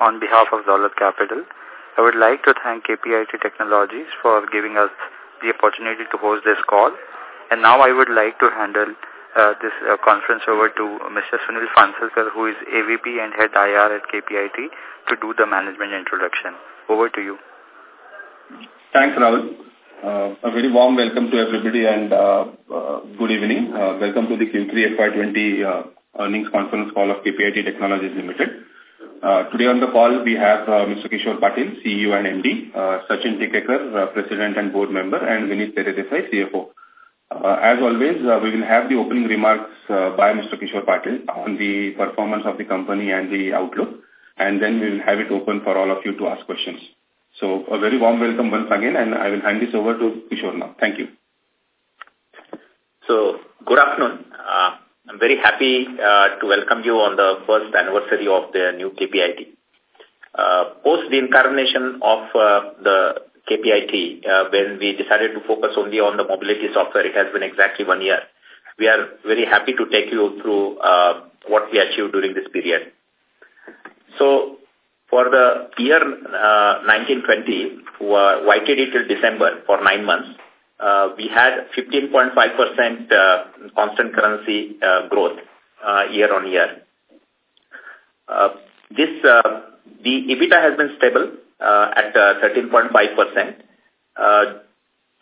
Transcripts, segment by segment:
on behalf of Dolat Capital. I would like to thank KPIT Technologies for giving us the opportunity to host this call. And now I would like to handle uh, this uh, conference over to Mr. Sunil Phansalkar, who is AVP and Head IR at KPIT, to do the management introduction. Over to you. Thanks, Rahul. Uh, a very warm welcome to everybody and uh, uh, good evening. Uh, welcome to the Q3 FY20 uh, earnings conference call of KPIT Technologies Limited. Uh, today on the call, we have uh, Mr. Kishore Patil, CEO and MD, uh, Sachin Tikekar, uh, President and Board Member, and Vinit Teredesai, CFO. Uh, as always, uh, we will have the opening remarks uh, by Mr. Kishore Patil on the performance of the company and the outlook, and then we will have it open for all of you to ask questions. So a very warm welcome once again, and I will hand this over to Kishore now. Thank you. So, good afternoon. Uh, I'm very happy uh, to welcome you on the first anniversary of the new KPIT. Uh, post the incarnation of uh, the KPIT, uh, when we decided to focus only on the mobility software, it has been exactly one year. We are very happy to take you through uh, what we achieved during this period. So, for the year uh, 1920, uh, YTD till December for nine months, uh, we had 15.5% uh, constant currency uh, growth uh, year on year. Uh, this uh, the EBITDA has been stable uh, at 13.5%. Uh, uh,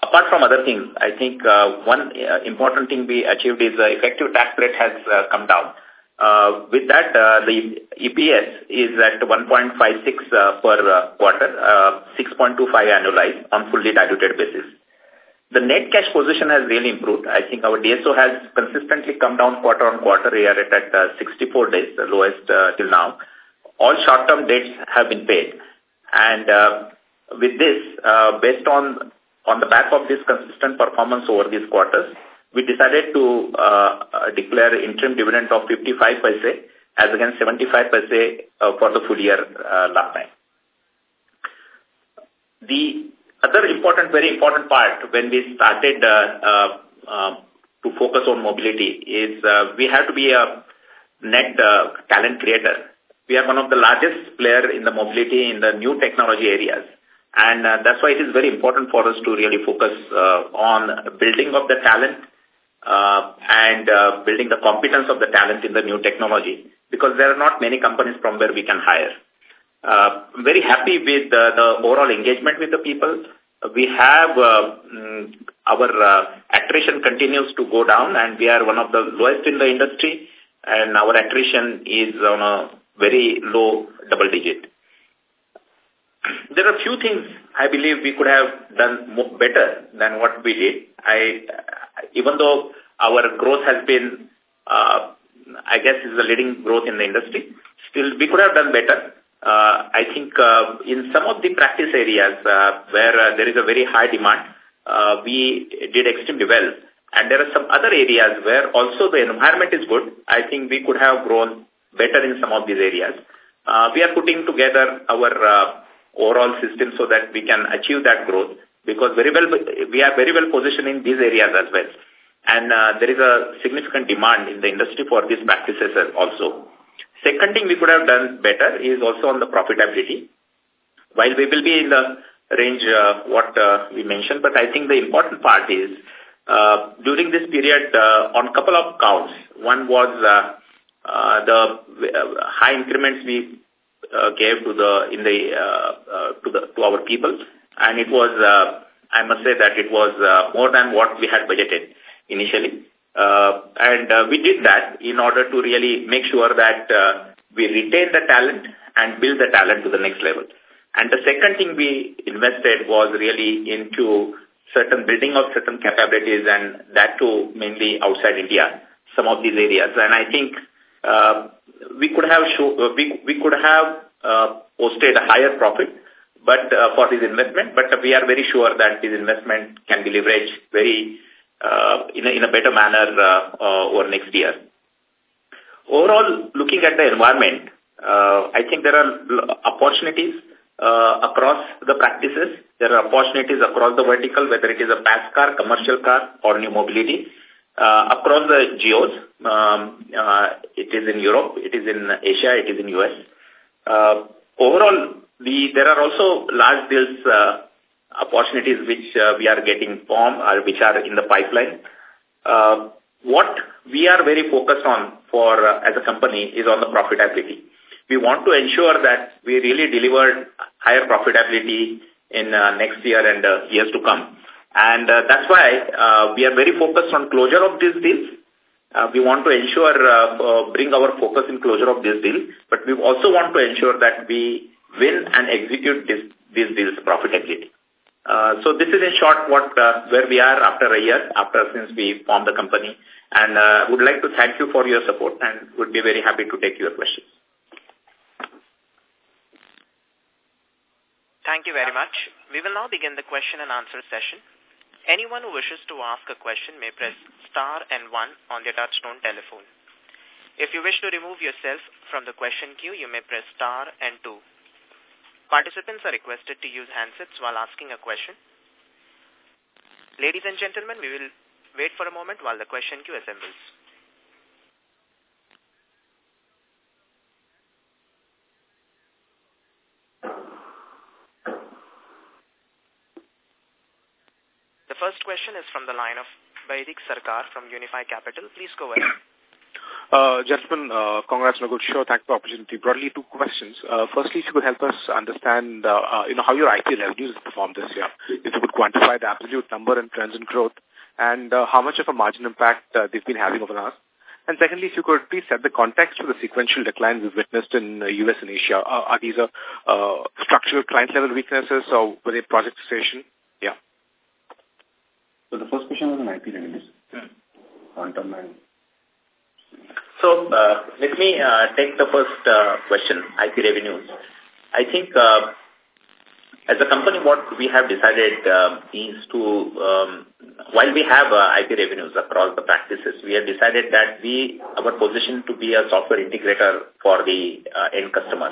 apart from other things, I think uh, one uh, important thing we achieved is the effective tax rate has uh, come down. Uh, with that, uh, the EPS is at 1.56 uh, per uh, quarter, uh, 6.25 annualized on fully diluted basis. The net cash position has really improved. I think our DSO has consistently come down quarter on quarter. We are at, uh, 64 days, the lowest uh, till now. All short-term debts have been paid. And uh, with this, uh, based on on the back of this consistent performance over these quarters, we decided to uh, uh declare interim dividend of 55 paise as against 75 paise uh, for the full year uh, last time. The other important, very important part when we started uh, uh, to focus on mobility is uh, we have to be a net talent creator. We are one of the largest player in the mobility in the new technology areas. And uh, that's why it is very important for us to really focus uh, on building of the talent uh, and building the competence of the talent in the new technology because there are not many companies from where we can hire. Uh, very happy with uh, the overall engagement with the people. We have uh, mm, our uh, attrition continues to go down and we are one of the lowest in the industry and our attrition is on a very low double digit. There are a few things I believe we could have done better than what we did. I, even though our growth has been, uh, I guess, is the leading growth in the industry, still we could have done better. Uh, I think uh, in some of the practice areas uh, where there is a very high demand, we did extremely well. And there are some other areas where also the environment is good. I think we could have grown better in some of these areas. We are putting together our overall system so that we can achieve that growth because very well we are very well positioned in these areas as well. And uh, there is a significant demand in the industry for these practices also. Second thing we could have done better is also on the profitability. While we will be in the range uh, what uh, we mentioned, but I think the important part is uh, during this period uh, on couple of counts. One was uh, uh, the uh, high increments we uh, gave to the in the uh, uh, to the to our people, and it was uh, I must say that it was uh, more than what we had budgeted initially. Uh, and uh, we did that in order to really make sure that uh, we retain the talent and build the talent to the next level. And the second thing we invested was really into certain building of certain capabilities and that too mainly outside India, some of these areas. And I think uh, we could have show, uh, we, we could have uh, posted a higher profit but uh, for this investment, but we are very sure that this investment can be leveraged very uh, in, a, in a better manner uh, uh, over next year. Overall, looking at the environment, uh, I think there are opportunities uh, across the practices. There are opportunities across the vertical, whether it is a pass car, commercial car, or new mobility. Uh, across the geos, um, uh, it is in Europe, it is in Asia, it is in US. Uh, overall, the, there are also large deals uh, opportunities which uh, we are getting from or which are in the pipeline. Uh, what we are very focused on for uh, as a company is on the profitability. We want to ensure that we really deliver higher profitability in uh, next year and uh, years to come. And uh, that's why uh, we are very focused on closure of these deals. Uh, we want to ensure, uh, uh, bring our focus in closure of this deal, but we also want to ensure that we win and execute this, these deals profitably. Uh, so this is in short what uh, where we are after a year, after since we formed the company. And uh, would like to thank you for your support and would be very happy to take your questions. Thank you very much. We will now begin the question and answer session. Anyone who wishes to ask a question may press star and one on their touchtone telephone. If you wish to remove yourself from the question queue, you may press star and two. Participants are requested to use handsets while asking a question. Ladies and gentlemen, we will wait for a moment while the question queue assembles. The first question is from the line of Vaidik Sarkar from Unifi Capital. Please go ahead. Uh, gentlemen, uh, congrats on a good show. Thanks for the opportunity. Broadly, two questions. Uh, firstly, if you could help us understand, uh, uh, you know, how your IP revenues performed this year. If you could quantify the absolute number and trends in growth, and uh, how much of a margin impact uh, they've been having over the last. And secondly, if you could please set the context for the sequential declines we've witnessed in uh, U.S. and Asia. Uh, are these uh, uh, structural client-level weaknesses or were they project cessation? Yeah. So the first question was on IP revenues. Hmm. Quantum and so uh, let me uh, take the first uh, question, IP revenues. I think uh, as a company, what we have decided uh, is to, um, while we have uh, IP revenues across the practices, we have decided that we, our position to be a software integrator for the uh, end customer.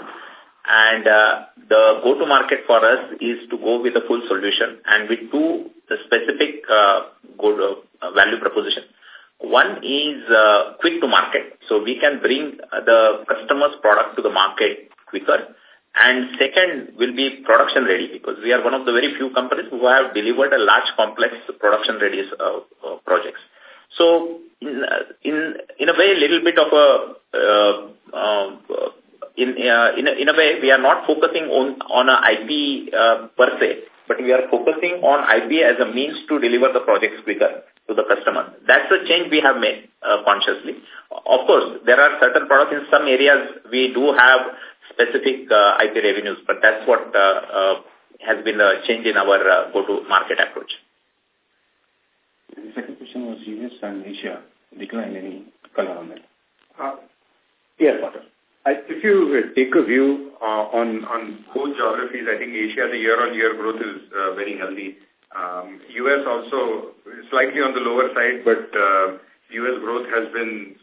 And uh, the go-to-market for us is to go with a full solution and with two specific uh, go uh, value proposition. One is uh, quick to market. So we can bring the customer's product to the market quicker. And second will be production ready because we are one of the very few companies who have delivered a large complex production ready uh, uh, projects. So in, in, in a way, a little bit of a, uh, uh, in, uh, in, a, in a way, we are not focusing on, on a IP uh, per se, but we are focusing on IP as a means to deliver the projects quicker to the customer. That's the change we have made uh, consciously. Of course, there are certain products in some areas we do have specific uh, IP revenues, but that's what uh, uh, has been a change in our uh, go-to-market approach. The second question was US and Asia. Decline any color on that? Uh, yes, I, if you uh, take a view uh, on on both geographies, I think Asia, the year-on-year -year growth is uh, very healthy. Um, U.S. also slightly on the lower side, but uh, U.S. growth has been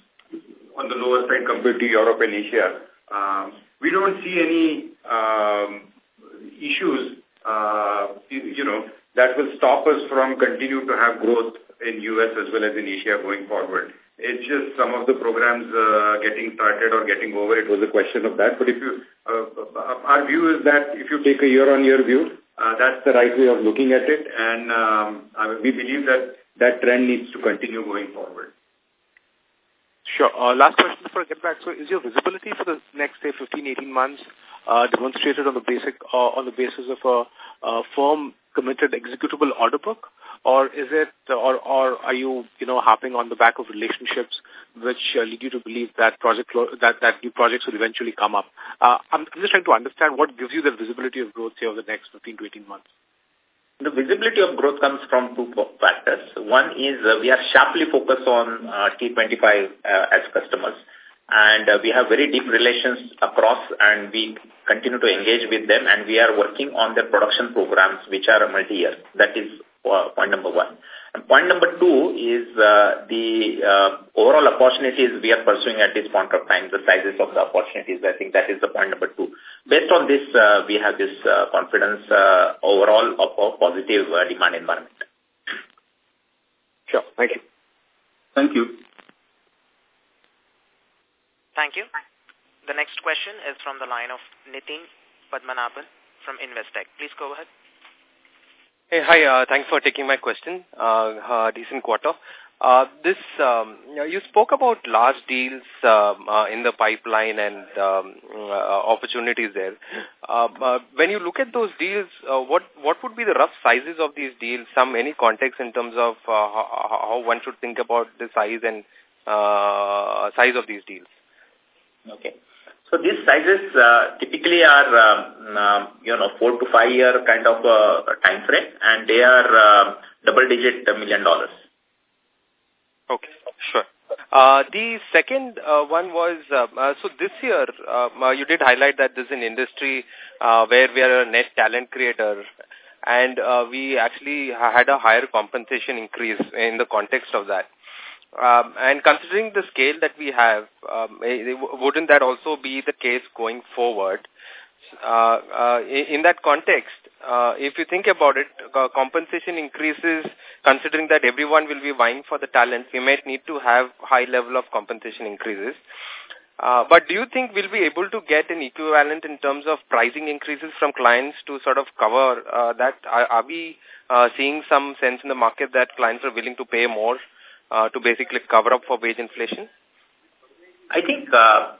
on the lower side compared to Europe and Asia. Um, we don't see any um, issues, uh, you, know, that will stop us from continue to have growth in U.S. as well as in Asia going forward. It's just some of the programs uh, getting started or getting over. It was a question of that. But if you, uh, our view is that if you take a year-on-year -year view, uh, that's the right way of looking at it. And um, we believe that that trend needs to continue going forward. Sure. Uh, last question before I get back. So is your visibility for the next, say, 15, 18 months uh, demonstrated on the basic, uh, on the basis of a, a firm committed executable order book? Or is it, or, or are you, you know, harping on the back of relationships which uh, lead you to believe that project, that, that new projects will eventually come up? Uh, I'm, I'm just trying to understand what gives you the visibility of growth here over the next 15 to 18 months. The visibility of growth comes from two factors. One is uh, we are sharply focused on uh, T25 uh, as customers and uh, we have very deep relations across and we continue to engage with them and we are working on their production programs which are multi-year. That is point number one. And point number two is uh, the uh, overall opportunities we are pursuing at this point of time, the sizes of the opportunities. I think that is the point number two. Based on this, uh, we have this uh, confidence uh, overall of a positive uh, demand environment. Sure. Thank you. Thank you. Thank you. The next question is from the line of Nitin Padmanabhan from Investec. Please go ahead. Hey, hi. Uh, thanks for taking my question. Uh, uh, decent quarter. Uh, this um, you spoke about large deals um, uh, in the pipeline and um, uh, opportunities there. Uh, uh, when you look at those deals, uh, what what would be the rough sizes of these deals? Some any context in terms of how, how one should think about the size and size of these deals? Okay. So these sizes uh, typically are, um, uh, you know, four to five year kind of uh, time frame, and they are uh, double digit million dollars. Okay, sure. Uh, the second uh, one was, uh, uh, so this year, uh, you did highlight that this is an industry uh, where we are a net talent creator and uh, we actually had a higher compensation increase in the context of that. Um, and considering the scale that we have, um, eh, wouldn't that also be the case going forward? Uh, uh, in that context, uh, if you think about it, compensation increases, considering that everyone will be vying for the talent, we might need to have high level of compensation increases. Uh, but do you think we'll be able to get an equivalent in terms of pricing increases from clients to sort of cover uh, that? Are, are we uh, seeing some sense in the market that clients are willing to pay more uh, to basically cover up for wage inflation? I think uh,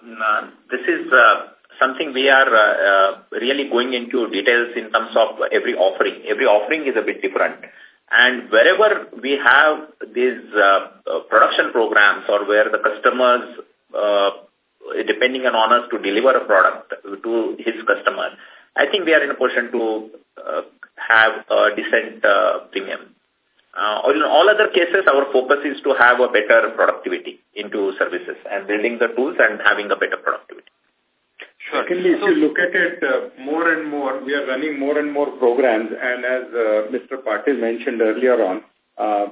this is uh, something we are uh, uh, really going into details in terms of every offering. Every offering is a bit different. And wherever we have these uh, uh production programs or where the customers, uh, depending on us to deliver a product to his customer, I think we are in a position to uh, have a decent uh, premium. Uh, in all other cases, our focus is to have a better productivity into services and building the tools and having a better productivity. Sure. Secondly, if you look at it uh, more and more, we are running more and more programs and as uh, Mr. Patil mentioned earlier on, uh,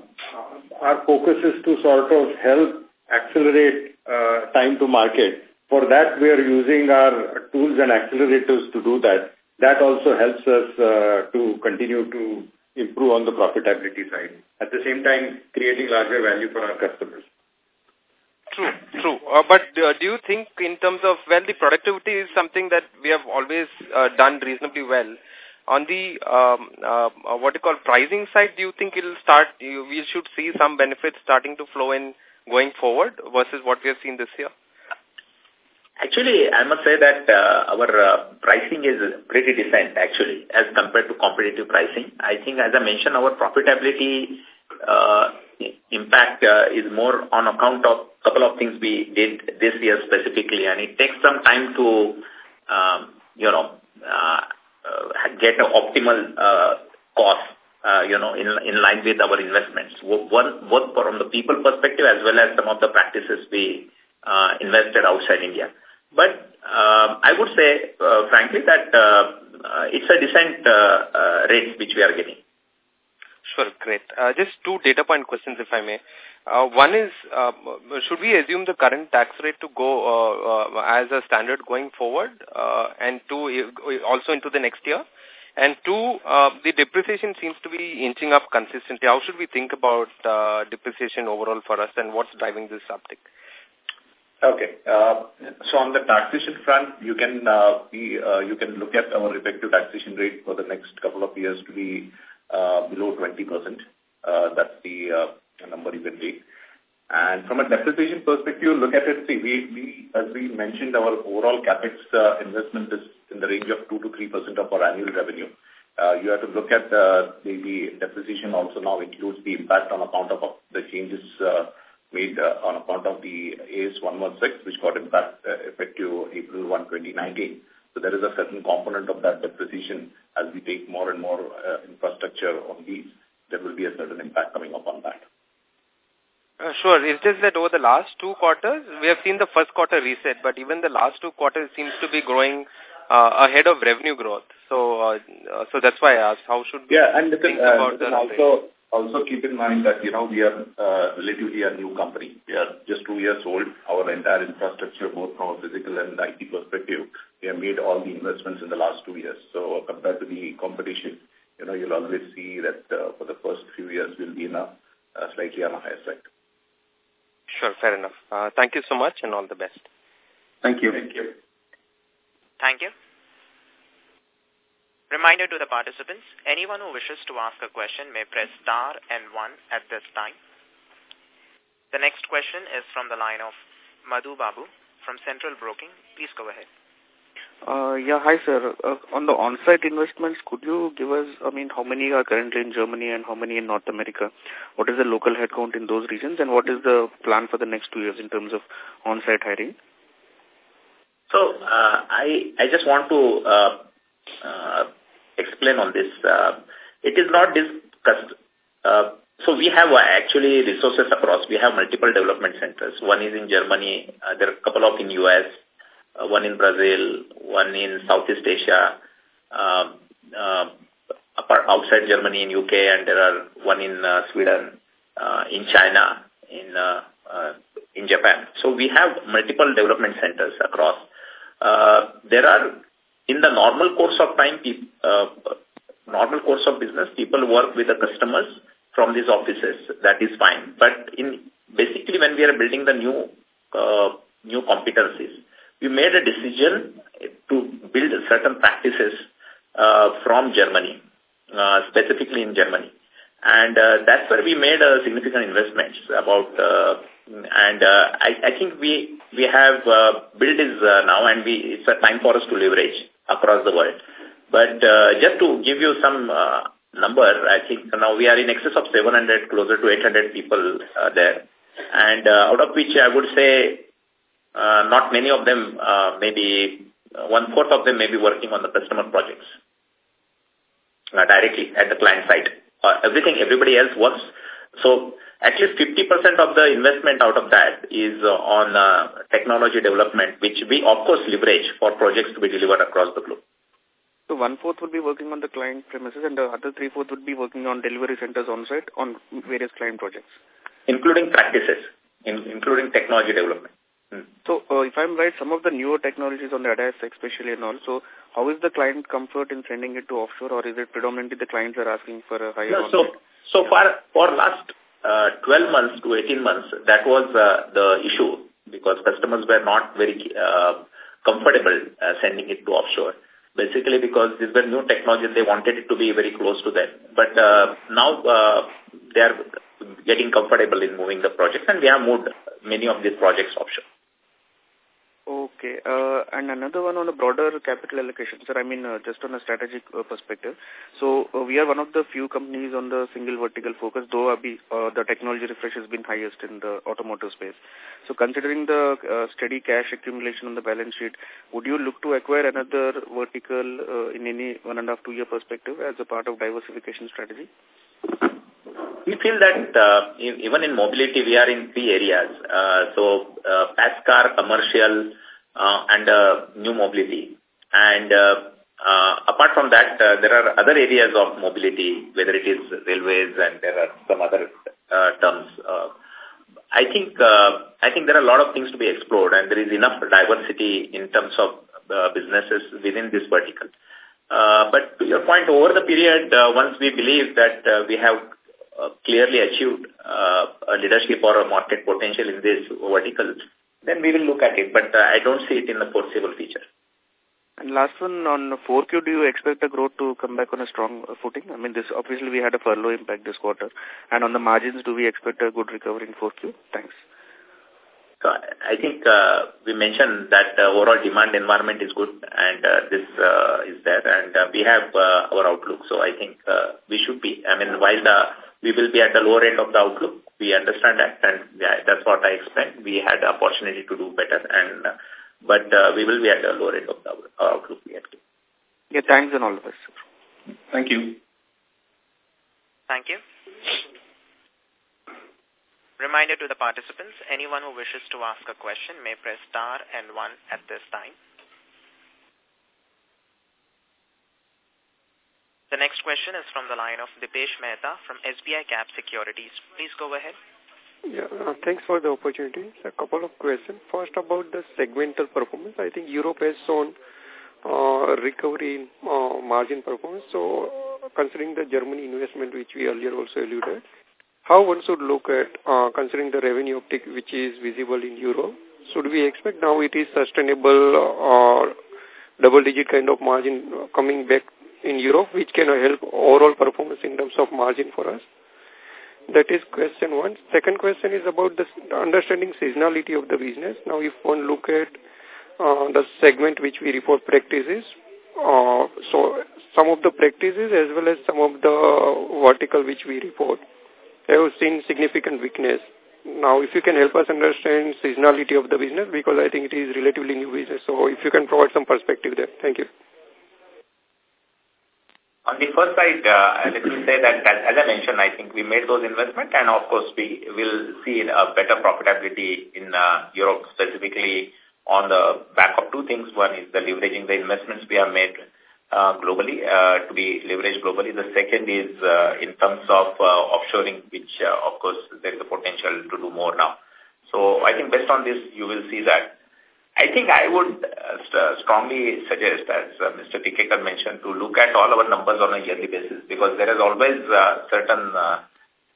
our focus is to sort of help accelerate uh, time to market. For that, we are using our tools and accelerators to do that. That also helps us uh, to continue to improve on the profitability side. At the same time, creating larger value for our customers. True, true. Uh, but uh, do you think in terms of, well, the productivity is something that we have always uh, done reasonably well. On the, um, uh, what you call pricing side, do you think it will start, you, we should see some benefits starting to flow in going forward versus what we have seen this year? Actually, I must say that uh, our uh, pricing is pretty decent, actually, as compared to competitive pricing. I think, as I mentioned, our profitability uh, impact uh, is more on account of a couple of things we did this year specifically, and it takes some time to, um, you know, uh, get an optimal uh, cost, uh, you know, in, in line with our investments, one, both from the people perspective as well as some of the practices we uh, invested outside India. But uh, I would say, uh, frankly, that uh, uh, it's a decent uh, uh, rate which we are getting. Sure, great. Just two data point questions, if I may. One is, should we assume the current tax rate to go as a standard going forward, and two, also into the next year? And two, the depreciation seems to be inching up consistently. How should we think about depreciation overall for us, and what's driving this uptick? Okay. Uh, so on the taxation front, you can uh, be, uh, you can look at our effective taxation rate for the next couple of years to be uh, below 20%. Uh, that's the uh, number you can take. And from a depreciation perspective, look at it, see, we, we as we mentioned, our overall capex uh, investment is in the range of 2 to 3% of our annual revenue. Uh, you have to look at uh, the, the depreciation also now includes the impact on account of the changes uh, made uh, on account of the AS 116, which got impact uh, effective April 1, 2019. So there is a certain component of that depreciation as we take more and more uh, infrastructure on these. There will be a certain impact coming up on that. Uh, sure. It's just that over the last two quarters, we have seen the first quarter reset, but even the last two quarters seems to be growing uh, ahead of revenue growth. So, uh, uh, so that's why I asked, how should we yeah, and think about the also, also keep in mind that, you know, we are uh, relatively a new company. We are just two years old. Our entire infrastructure, both from a physical and IT perspective, we have made all the investments in the last two years. So compared to the competition, you know, you'll always see that uh, for the first few years we'll be in a uh, slightly on a higher side. Sure, fair enough. Uh, thank you so much and all the best. Thank you. Thank you. Thank you. Reminder to the participants, anyone who wishes to ask a question may press star and one at this time. The next question is from the line of Madhu Babu from Centrum Broking. Please go ahead. Uh, yeah, hi sir. Uh, on the on-site investments, could you give us, I mean, how many are currently in Germany and how many in North America? What is the local headcount in those regions and what is the plan for the next two years in terms of on-site hiring? So, uh, I, I just want to uh, uh, explain on this. Uh, it is not discussed. Uh, so we have uh, actually resources across. We have multiple development centers. One is in Germany. Uh, there are a couple of in U.S., uh, one in Brazil, one in Southeast Asia, uh, uh, outside Germany in UK, and there are one in uh, Sweden, uh, in China, in uh, uh, in Japan. So we have multiple development centers across. Uh, there are in the normal course of time, uh, normal course of business, people work with the customers from these offices. That is fine. But in basically, when we are building the new uh, new competencies, we made a decision to build certain practices uh, from Germany, uh, specifically in Germany. And uh, that's where we made a significant investments about, uh, and uh, I, I think we we have uh, built this uh, now and we it's a time for us to leverage across the world. But uh, just to give you some uh, number, I think now we are in excess of 700, closer to 800 people uh, there. And uh, out of which I would say uh, not many of them, uh, maybe uh, one-fourth of them may be working on the customer projects uh, directly at the client side. Uh, everything, everybody else works. So at least 50% of the investment out of that is uh, on uh, technology development, which we of course leverage for projects to be delivered across the globe. So one-fourth would be working on the client premises and the other three-fourth would be working on delivery centers on-site on various client projects? Including practices, in, including technology development. Hmm. So, uh, if I'm right, some of the newer technologies on the ADAS especially and also, how is the client comfort in sending it to offshore or is it predominantly the clients are asking for a higher no, So, so far, for last uh, 12 months to 18 months, that was uh, the issue because customers were not very uh, comfortable uh, sending it to offshore. Basically because these were new technologies, they wanted it to be very close to them. But uh, now uh, they are getting comfortable in moving the projects and we have moved many of these projects offshore. Okay. Uh, and another one on a broader capital allocation, sir, I mean, uh, just on a strategic uh, perspective. So, uh, we are one of the few companies on the single vertical focus, though uh, the technology refresh has been highest in the automotive space. So, considering the uh, steady cash accumulation on the balance sheet, would you look to acquire another vertical uh, in any one and a half, two year perspective as a part of diversification strategy? We feel that uh, even in mobility, we are in three areas. Uh, so, uh, car, commercial, uh, and uh, new mobility. And uh, uh, apart from that, uh, there are other areas of mobility, whether it is railways and there are some other uh, terms. Uh, I think uh, I think there are a lot of things to be explored, and there is enough diversity in terms of uh, businesses within this vertical. Uh, but to your point, over the period, uh, once we believe that uh, we have clearly achieved uh, a leadership or a market potential in this vertical, then we will look at it. But uh, I don't see it in the foreseeable future. And last one on 4Q, do you expect the growth to come back on a strong footing? I mean, this obviously we had a furlough impact this quarter. And on the margins, do we expect a good recovery in 4Q? Thanks. So I think uh, we mentioned that uh, overall demand environment is good and uh, this uh, is there and uh, we have uh, our outlook. So I think uh, we should be, I mean, while the, we will be at the lower end of the outlook, we understand that and yeah, that's what I expect. We had the opportunity to do better and, uh, but uh, we will be at the lower end of the outlook. Yeah, thanks and all the best. Thank you. Thank you. Reminder to the participants, anyone who wishes to ask a question may press star and one at this time. The next question is from the line of Dipesh Mehta from SBI Cap Securities. Please go ahead. Yeah, uh, thanks for the opportunity. A couple of questions. First about the segmental performance. I think Europe has shown uh, recovery in uh, margin performance. So considering the Germany investment which we earlier also alluded, how one should look at uh, considering the revenue uptick which is visible in Europe? Should we expect now it is sustainable or double-digit kind of margin coming back in Europe, which can help overall performance in terms of margin for us? That is question one. Second question is about the understanding seasonality of the business. Now, if one look at uh, the segment which we report practices, uh, so some of the practices as well as some of the vertical which we report have seen significant weakness. Now, if you can help us understand seasonality of the business, because I think it is relatively new business. So if you can provide some perspective there. Thank you. On the first side, uh, let me say that, as, I mentioned, I think we made those investments and, of course, we will see a better profitability in uh, Europe, specifically on the back of two things. One is the leveraging the investments we have made uh, globally, uh, to be leveraged globally. The second is uh, in terms of uh, offshoring, which, uh, of course, there is a potential to do more now. So I think based on this, you will see that I think I would uh, strongly suggest, as uh, Mr. Tikekar mentioned, to look at all our numbers on a yearly basis because there is always uh, certain uh,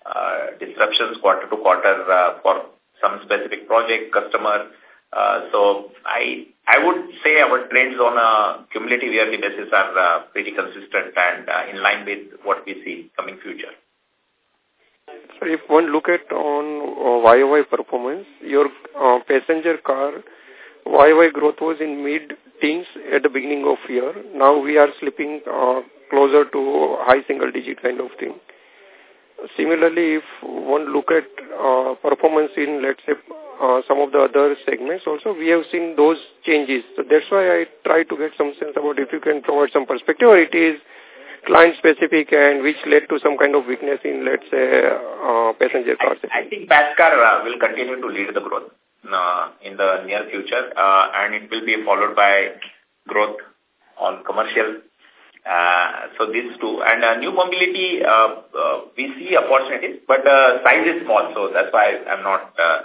uh, disruptions quarter to quarter uh, for some specific project, customer. Uh, so I I would say our trends on a cumulative yearly basis are uh, pretty consistent and uh, in line with what we see coming future. So if one look at on uh, YOY performance, your uh, passenger car YY growth was in mid-teens at the beginning of year. Now we are slipping uh, closer to high single-digit kind of thing. Similarly, if one look at uh, performance in, let's say, uh, some of the other segments also, we have seen those changes. So that's why I try to get some sense about if you can provide some perspective or it is client-specific and which led to some kind of weakness in, let's say, uh, passenger cars. I, I think Pascar uh, will continue to lead the growth uh, in the near future, uh, and it will be followed by growth on commercial. Uh, so these two. And uh, new mobility, uh, uh, we see opportunities, but uh, size is small, so that's why I'm not uh,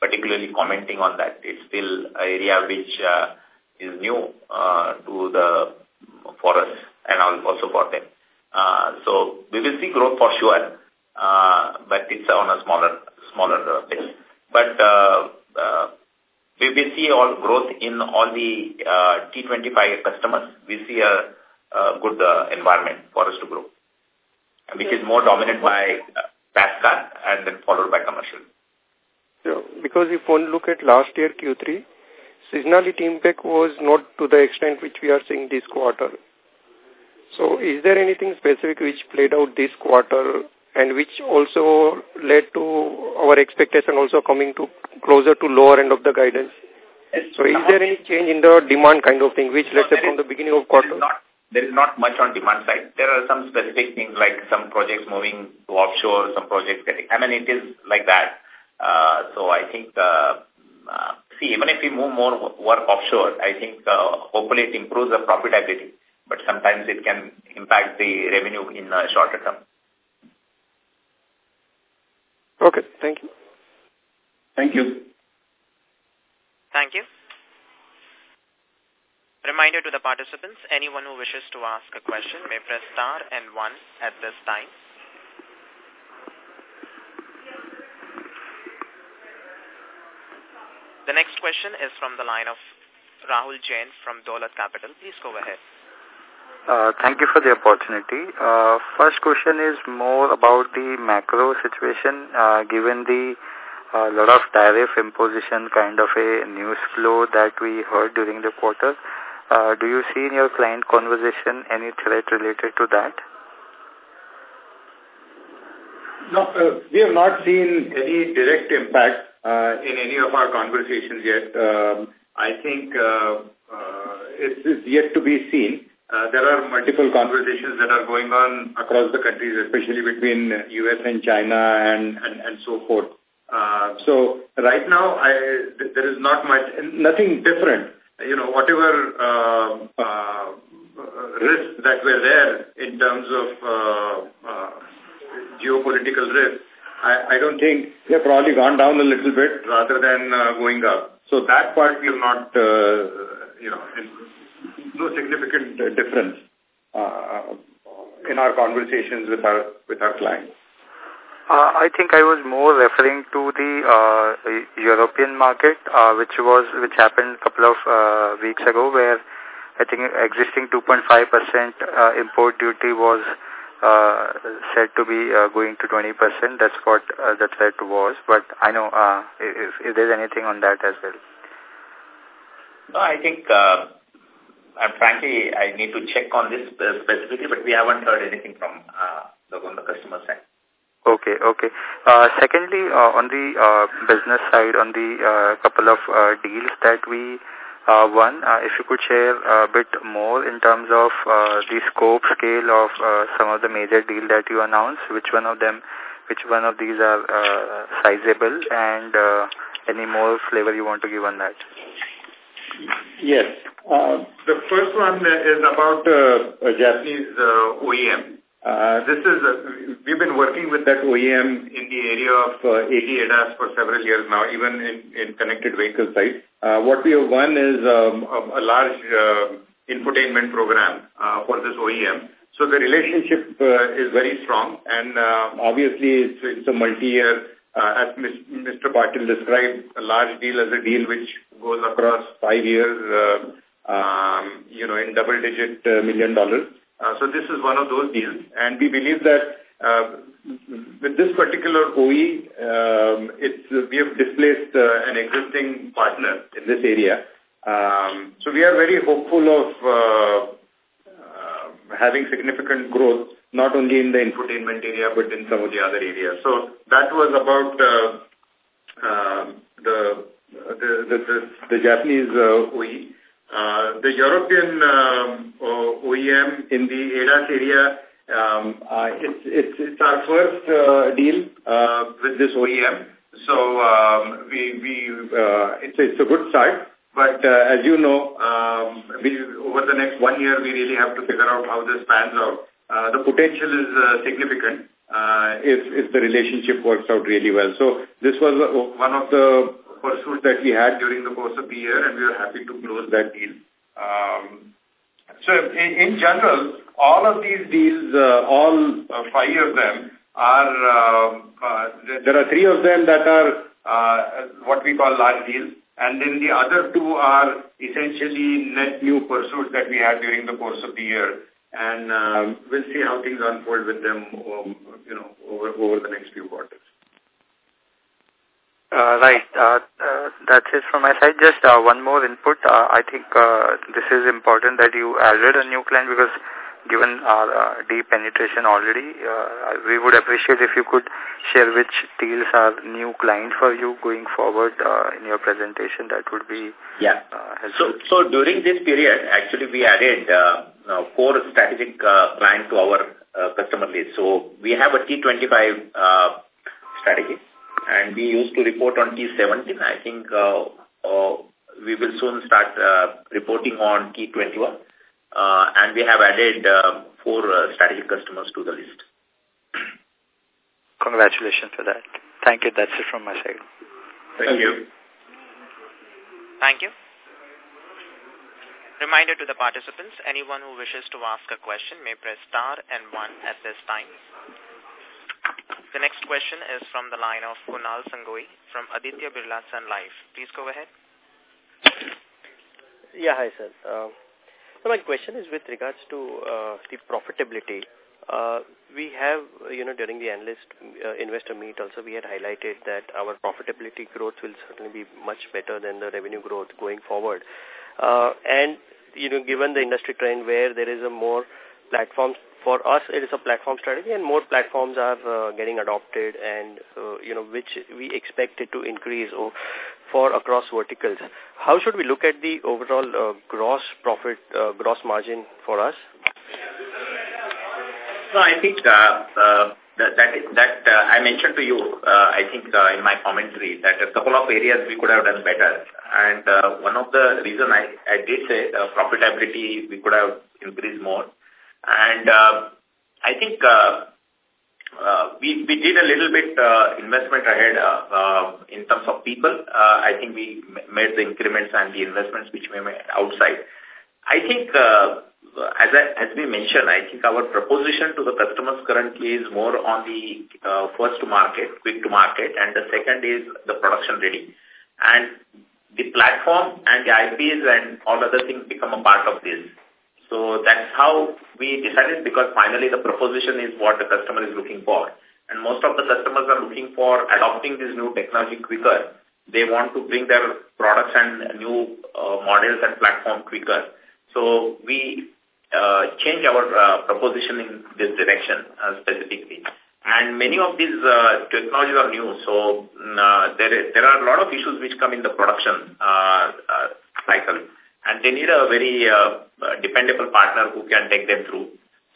particularly commenting on that. It's still an area which uh, is new uh, to the for us and also for them. Uh, so we will see growth for sure, uh, but it's on a smaller smaller uh, base. But uh, uh, we, we see all growth in all the uh, T25 customers. We see a, a good uh, environment for us to grow, which is more dominant by uh, and then followed by commercial. Yeah, because if one look at last year Q3, seasonality impact was not to the extent which we are seeing this quarter. So is there anything specific which played out this quarter and which also led to our expectation also coming to closer to lower end of the guidance. So is there any change in the demand kind of thing, which let's say from the beginning of quarter? Not, there is not much on demand side. There are some specific things like some projects moving to offshore, some projects getting, I mean, it is like that. Uh, so I think, uh, uh, see, even if we move more work offshore, I think uh, hopefully it improves the profitability, but sometimes it can impact the revenue in a shorter term. Okay, thank you. Thank you. Thank you. Reminder to the participants, anyone who wishes to ask a question may press star and one at this time. The next question is from the line of Rahul Jain from Dolat Capital. Please go ahead. Uh, thank you for the opportunity. Uh, first question is more about the macro situation, uh, given the uh, lot of tariff imposition kind of a news flow that we heard during the quarter. Uh, do you see in your client conversation any threat related to that? No, uh, we have not seen any direct impact uh, in any of our conversations yet. Um, I think uh, uh, it's, it's yet to be seen. Uh, there are multiple conversations that are going on across the countries, especially between U.S. and China and, and, and so forth. Uh, so right now, I, th there is not much, nothing different. You know, whatever uh, uh, risks that were there in terms of uh, uh, geopolitical risk, I, I don't think they've probably gone down a little bit rather than uh, going up. So that part we have not, uh, you know, no significant difference uh, in our conversations with our with our clients. Uh, I think I was more referring to the uh, European market, uh, which was which happened a couple of uh, weeks ago, where I think existing 2.5% uh, import duty was uh, said to be uh, going to 20%. That's what uh, the threat was. But I know uh, if, if there's anything on that as well. No, I think, uh, and frankly, I need to check on this uh, specifically, but we haven't heard anything from uh, the, on the customer side. Okay, okay. Uh, secondly, uh, on the uh, business side, on the uh, couple of uh, deals that we uh, won, uh, if you could share a bit more in terms of uh, the scope, scale of uh, some of the major deal that you announced, which one of them, which one of these are uh, sizable, and uh, any more flavor you want to give on that? Yes. Uh, the first one is about uh, a Japanese uh, OEM. Uh, this is, uh, we've been working with that OEM in the area of uh, AD ADAS for several years now, even in, in connected vehicle side. Uh, what we have won is um, a, a large uh, infotainment program uh, for this OEM. So the relationship uh, is very strong and uh, obviously it's, it's a multi-year, uh, as Mr. Patil described, a large deal as a deal which goes across five years, uh, um, you know, in double-digit uh, million dollars. Uh, so this is one of those deals. And we believe that uh, with this particular OE, um, it's, we have displaced uh, an existing partner in this area. Um, so we are very hopeful of uh, uh, having significant growth, not only in the infotainment area, but in some of the other areas. So that was about uh, the, the, the, the, the Japanese uh, OE. Uh, the European um, OEM in the ADAS area, um, uh, it's, it's, it's our first uh, deal with this OEM. So um, we, we, it's, it's a good start. But uh, as you know, um, we, over the next one year, we really have to figure out how this pans out. Uh, the potential is uh, significant uh, if, if the relationship works out really well. So this was one of the pursuit that we had during the course of the year, and we are happy to close that deal. Um, so in, in, general, all of these deals, uh, all uh, five of them are, uh, uh there are three of them that are uh, what we call large deals, and then the other two are essentially net new pursuits that we had during the course of the year. And um, we'll see how things unfold with them, um, you know, over, over the next few quarters. Uh, right. Uh, uh, that's it from my side. Just uh, one more input. Uh, I think uh, this is important that you added a new client because given our uh, deep penetration already, uh, we would appreciate if you could share which deals are new client for you going forward uh, in your presentation. That would be yeah. Uh, helpful. So, so during this period, actually we added uh, four strategic uh, clients to our uh, customer list. So we have a T25 uh, strategy and we used to report on T17. I think uh, uh, we will soon start uh, reporting on T21. Uh, and we have added uh, four uh, strategic customers to the list. Congratulations for that. Thank you. That's it from my side. Thank you. Thank you. Reminder to the participants, anyone who wishes to ask a question may press star and one at this time. The next question is from the line of Kunal Sangoi from Aditya Birla Sun Life. Please go ahead. Yeah, hi, sir. Uh, so my question is with regards to uh, the profitability. Uh, we have, you know, during the analyst uh, investor meet also, we had highlighted that our profitability growth will certainly be much better than the revenue growth going forward. Uh, and, you know, given the industry trend where there is a more platforms for us, it is a platform strategy and more platforms are uh, getting adopted and, uh, you know, which we expect it to increase or for across verticals. How should we look at the overall uh, gross profit, uh, gross margin for us? So I think uh, uh, that that, that uh, I mentioned to you, uh, I think uh, in my commentary that a couple of areas we could have done better. And uh, one of the reason I, I did say uh, profitability we could have increased more. And uh, I think uh, uh, we, we did a little bit uh, investment ahead uh, uh, in terms of people. Uh, I think we made the increments and the investments which we made outside. I think, uh, as, I, as we mentioned, I think our proposition to the customers currently is more on the uh, first to market, quick to market, and the second is the production ready. And the platform and the IPs and all other things become a part of this. So that's how we decided because finally the proposition is what the customer is looking for. And most of the customers are looking for adopting this new technology quicker. They want to bring their products and new uh, models and platform quicker. So we uh, change our uh, proposition in this direction uh, specifically. And many of these uh, technologies are new, so mm, uh, there, is, there are a lot of issues which come in the production uh, uh, cycle. And they need a very uh, dependable partner who can take them through.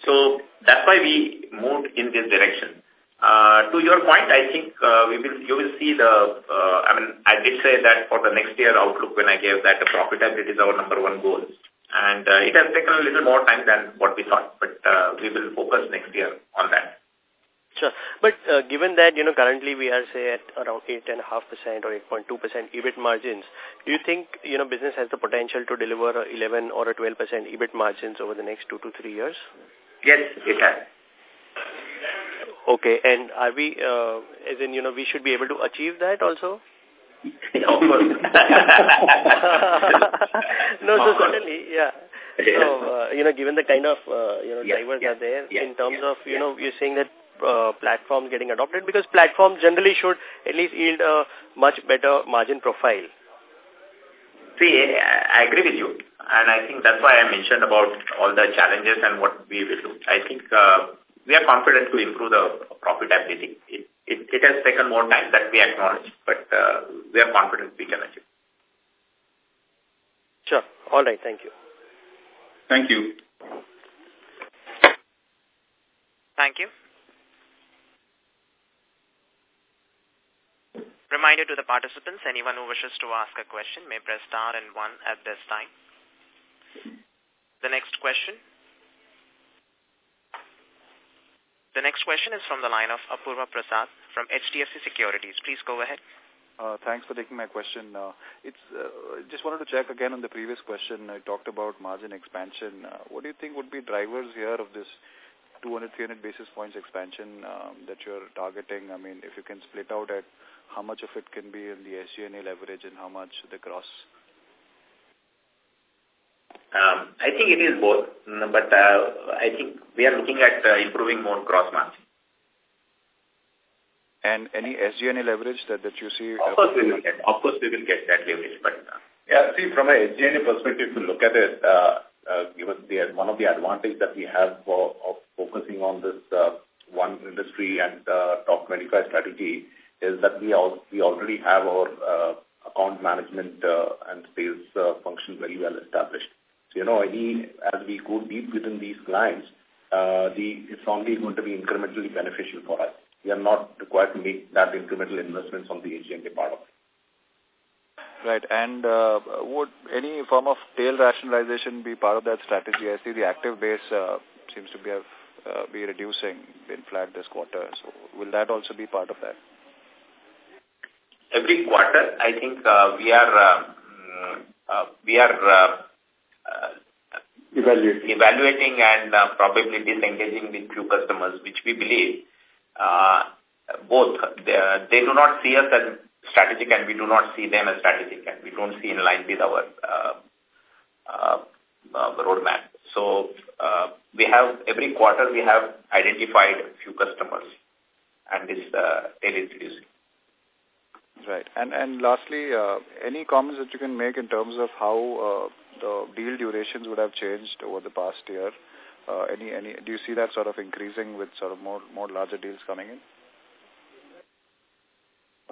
So that's why we moved in this direction. Uh, to your point, I think uh, we will you will see the, uh, I mean, I did say that for the next year outlook when I gave that the profitability is our number one goal. And uh, it has taken a little more time than what we thought, but uh, we will focus next year on that. Sure. But uh, given that, you know, currently we are, say, at around 8.5% or 8.2% EBIT margins, do you think, you know, business has the potential to deliver a 11 or a 12% EBIT margins over the next two to three years? Yes, it has. Okay. And are we, uh, as in, you know, we should be able to achieve that also? no, so certainly, yeah. So, uh, you know, given the kind of, uh, you know, yes, drivers yes, are there yes, in terms of, you know, you're saying that uh, platforms getting adopted because platforms generally should at least yield a much better margin profile. See, I agree with you. And I think that's why I mentioned about all the challenges and what we will do. I think uh, we are confident to improve the profitability. It, it, it has taken more time that we acknowledge, but uh, we are confident we can achieve. Sure. All right. Thank you. Thank you. Thank you. Reminder to the participants, anyone who wishes to ask a question may press star and one at this time. The next question. The next question is from the line of Apurva Prasad from HDFC Securities. Please go ahead. Uh, thanks for taking my question. Uh, it's uh, just wanted to check again on the previous question. I talked about margin expansion. Uh, what do you think would be drivers here of this 200, 300 basis points expansion um, that you're targeting? I mean, if you can split out at how much of it can be in the SG&A leverage and how much the gross? Um, I think it is both, mm, but uh, I think we are looking at uh, improving more gross margin. And any SG&A leverage that, that you see? Of course we will get. Of course we will get that leverage, but uh, Yeah, see, from a SG&A perspective, to look at it, uh, uh, given the, one of the advantages that we have for, of focusing on this uh, one industry and uh, top 25 strategy is that we, we already have our uh, account management uh, and sales uh, function very well established. So, you know, any, as we go deep within these clients, uh, the, it's only going to be incrementally beneficial for us. We are not required to make that incremental investments on the SG&A part of it. Right. And uh, would any form of tail rationalization be part of that strategy? I see the active base uh, seems to be have, uh, be reducing, been flat this quarter. So will that also be part of that? Every quarter, I think uh, we are uh, mm, uh, we are uh, Evaluating. evaluating and uh, probably disengaging with few customers, which we believe uh, both they, they do not see us as strategic and we do not see them as strategic and we don't see in line with our uh, uh, uh, roadmap. So uh, we have every quarter we have identified few customers and this uh, tail is reducing. Right. And and lastly, uh, any comments that you can make in terms of how uh, the deal durations would have changed over the past year? Uh, any any do you see that sort of increasing with sort of more more larger deals coming in?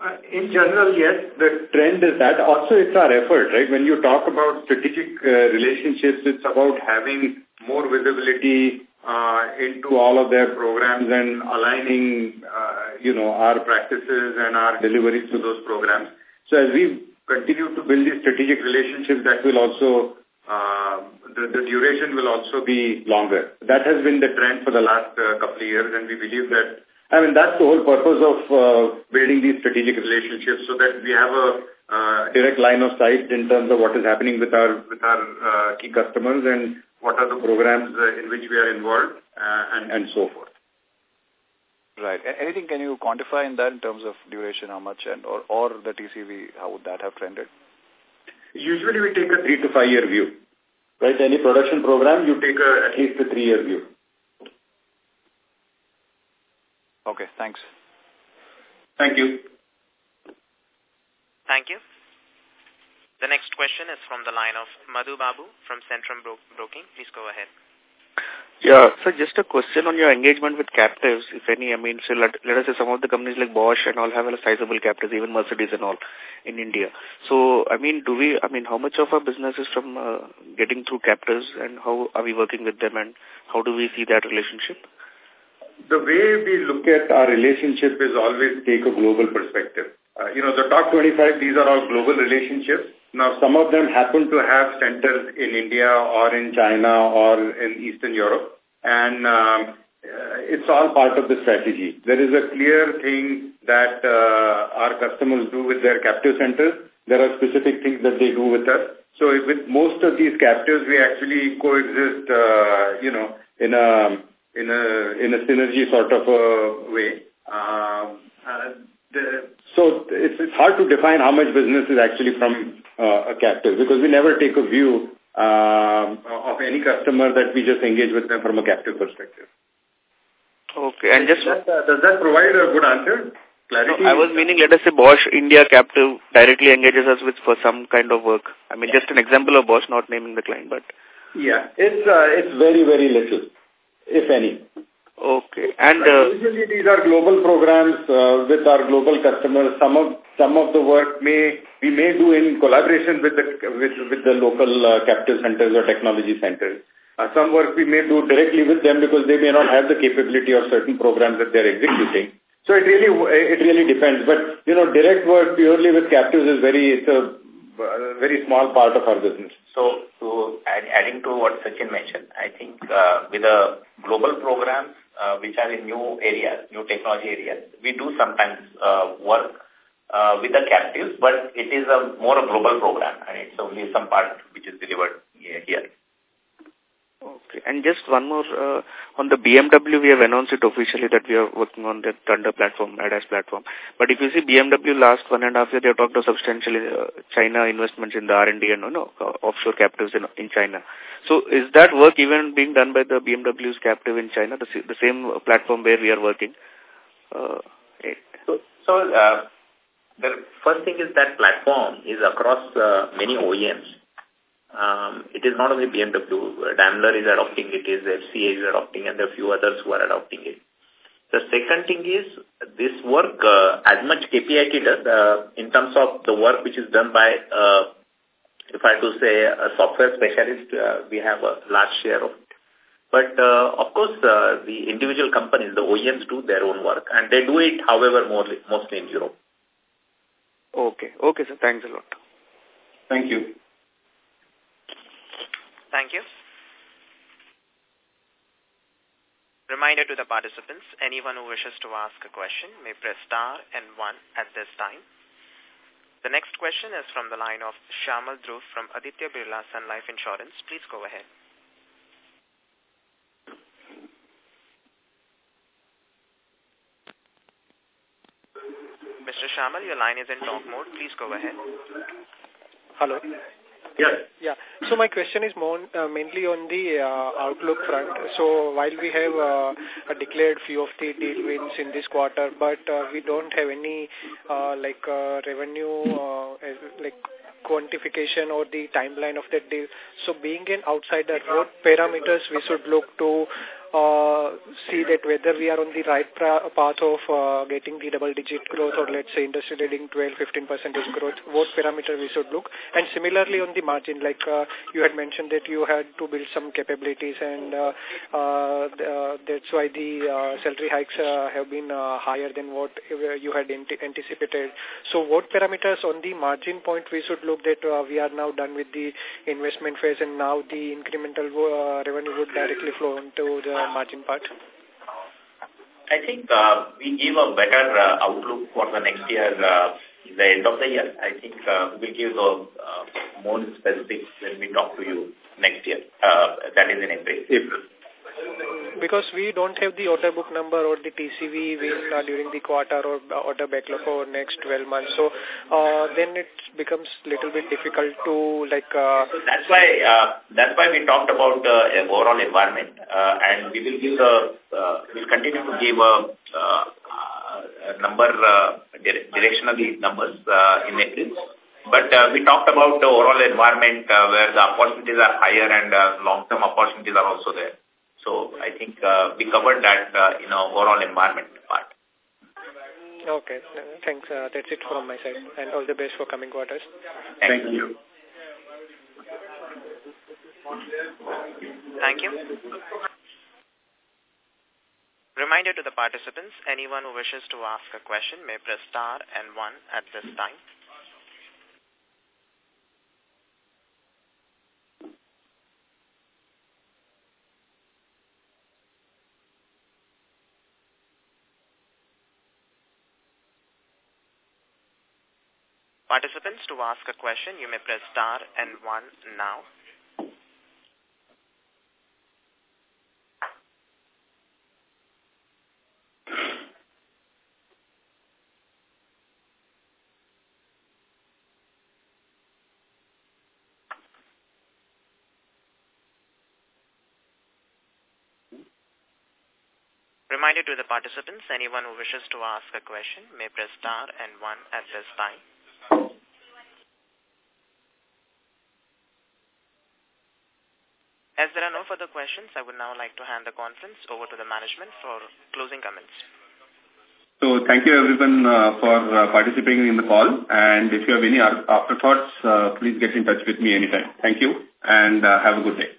Uh, in general, yes, the trend is that. Also, it's our effort, right? When you talk about strategic uh, relationships, it's about having more visibility uh, into all of their programs and aligning, uh, you know, our practices and our deliveries to those programs. So as we continue to build these strategic relationships, that will also, uh, the, the duration will also be longer. That has been the trend for the last uh, couple of years, and we believe that, I mean, that's the whole purpose of uh, building these strategic relationships so that we have a uh, direct line of sight in terms of what is happening with our, with our uh, key customers and what are the programs uh, in which we are involved, uh, and, and so forth. Right. Anything can you quantify in that in terms of duration, how much, and or, or the TCV, how would that have trended? Usually we take a three to five year view. Right? Any production program, you take a, at least a three year view. Okay, thanks. Thank you. Thank you. The next question is from the line of Madhu Babu from Centrum Bro Broking. Please go ahead. Yeah, so just a question on your engagement with captives, if any. I mean, so let, let us say some of the companies like Bosch and all have a sizable captives, even Mercedes and all in India. So, I mean, do we, I mean, how much of our business is from uh, getting through captives and how are we working with them and how do we see that relationship? The way we look at our relationship is always take a global perspective. Uh, you know, the top 25, these are all global relationships. Now, some of them happen to have centers in India or in China or in Eastern Europe, and um, uh, it's all part of the strategy. There is a clear thing that uh, our customers do with their captive centers. There are specific things that they do with us. So with most of these captives, we actually coexist, uh, you know, in a in a in a synergy sort of a way. Um, uh, the, so it's, it's hard to define how much business is actually from uh, a captive because we never take a view uh, of any customer that we just engage with them from a captive perspective. Okay, and just... Does that, uh, does that provide a good answer? Clarity? No, I was meaning, let us say Bosch India captive directly engages us with for some kind of work. I mean, just an example of Bosch, not naming the client, but... Yeah, it's, uh, it's very, very little, if any. Okay. And uh, usually these are global programs uh, with our global customers. Some of some of the work may we may do in collaboration with the with with the local uh, captive centers or technology centers. Uh, some work we may do directly with them because they may not have the capability of certain programs that they're executing. So it really it really depends. But you know, direct work purely with captives is very it's a very small part of our business. So, to add, adding to what Sachin mentioned, I think uh, with the global programs, uh, which are in new areas, new technology areas. We do sometimes uh, work uh, with the captives, but it is a more a global program, and it's only some part which is delivered here. Okay. And just one more, uh, on the BMW, we have announced it officially that we are working on the Thunder platform, ADAS platform. But if you see BMW last one and a half year, they have talked of substantial uh, China investments in the R&D and you know, uh, offshore captives in, in China. So is that work even being done by the BMW's captive in China, the, the same platform where we are working? Uh, so, so uh, the first thing is that platform is across uh, many OEMs. Um, it is not only BMW, Daimler is adopting it, is FCA is adopting, and there are a few others who are adopting it. The second thing is this work, uh, as much KPIT does, uh, in terms of the work which is done by, uh, if I to say, a software specialist, uh, we have a large share of it. But, uh, of course, uh, the individual companies, the OEMs do their own work, and they do it, however, more, mostly in Europe. Okay. Okay, sir. Thanks a lot. Thank you. Thank you. Reminder to the participants, anyone who wishes to ask a question may press star and one at this time. The next question is from the line of Shamal Dhruv from Aditya Birla Sun Life Insurance. Please go ahead. Mr. Shamal, your line is in talk mode. Please go ahead. Hello. Yes. Yeah. So my question is more uh, mainly on the uh, outlook front. So while we have uh, declared few of the deal wins in this quarter, but uh, we don't have any uh, like uh, revenue like quantification or the timeline of that deal. So being an outsider, what parameters we should look to uh, see that whether we are on the right path of uh, getting the double-digit growth or let's say industry leading 12-15 percentage growth, what parameter we should look. And similarly on the margin, like uh, you had mentioned that you had to build some capabilities and uh, uh, uh, that's why the uh, salary hikes uh, have been uh, higher than what you had anticipated. So what parameters on the margin point we should look that uh, we are now done with the investment phase and now the incremental uh, revenue would directly flow into the margin part? I think uh, we give a better uh, outlook for the next year, uh, the end of the year. I think uh, we'll give the uh, more specifics when we talk to you next year. Uh, that is in April. April. Because we don't have the order book number or the TCV win uh, during the quarter or order backlog for next 12 months. So uh, then it becomes little bit difficult to like. Uh, that's why uh, that's why we talked about the uh, overall environment, uh, and we will give the uh, we'll continue to give a, uh, a number uh, directionally numbers uh, in April. But uh, we talked about the overall environment uh, where the opportunities are higher and uh, long-term opportunities are also there. So I think uh, we covered that uh, in our overall environment part. Okay. Thanks. Uh, that's it from my side. And all the best for coming quarters. Thank, Thank you. Thank you. Reminder to the participants, anyone who wishes to ask a question may press star and one at this time. Participants, to ask a question, you may press star and one now. Reminder to the participants, anyone who wishes to ask a question may press star and one at this time. As there are no further questions, I would now like to hand the conference over to the management for closing comments. So thank you everyone uh, for uh, participating in the call. And if you have any afterthoughts, uh, please get in touch with me anytime. Thank you and uh, have a good day.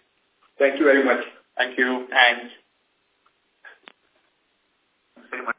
Thank you very much. Thank you. And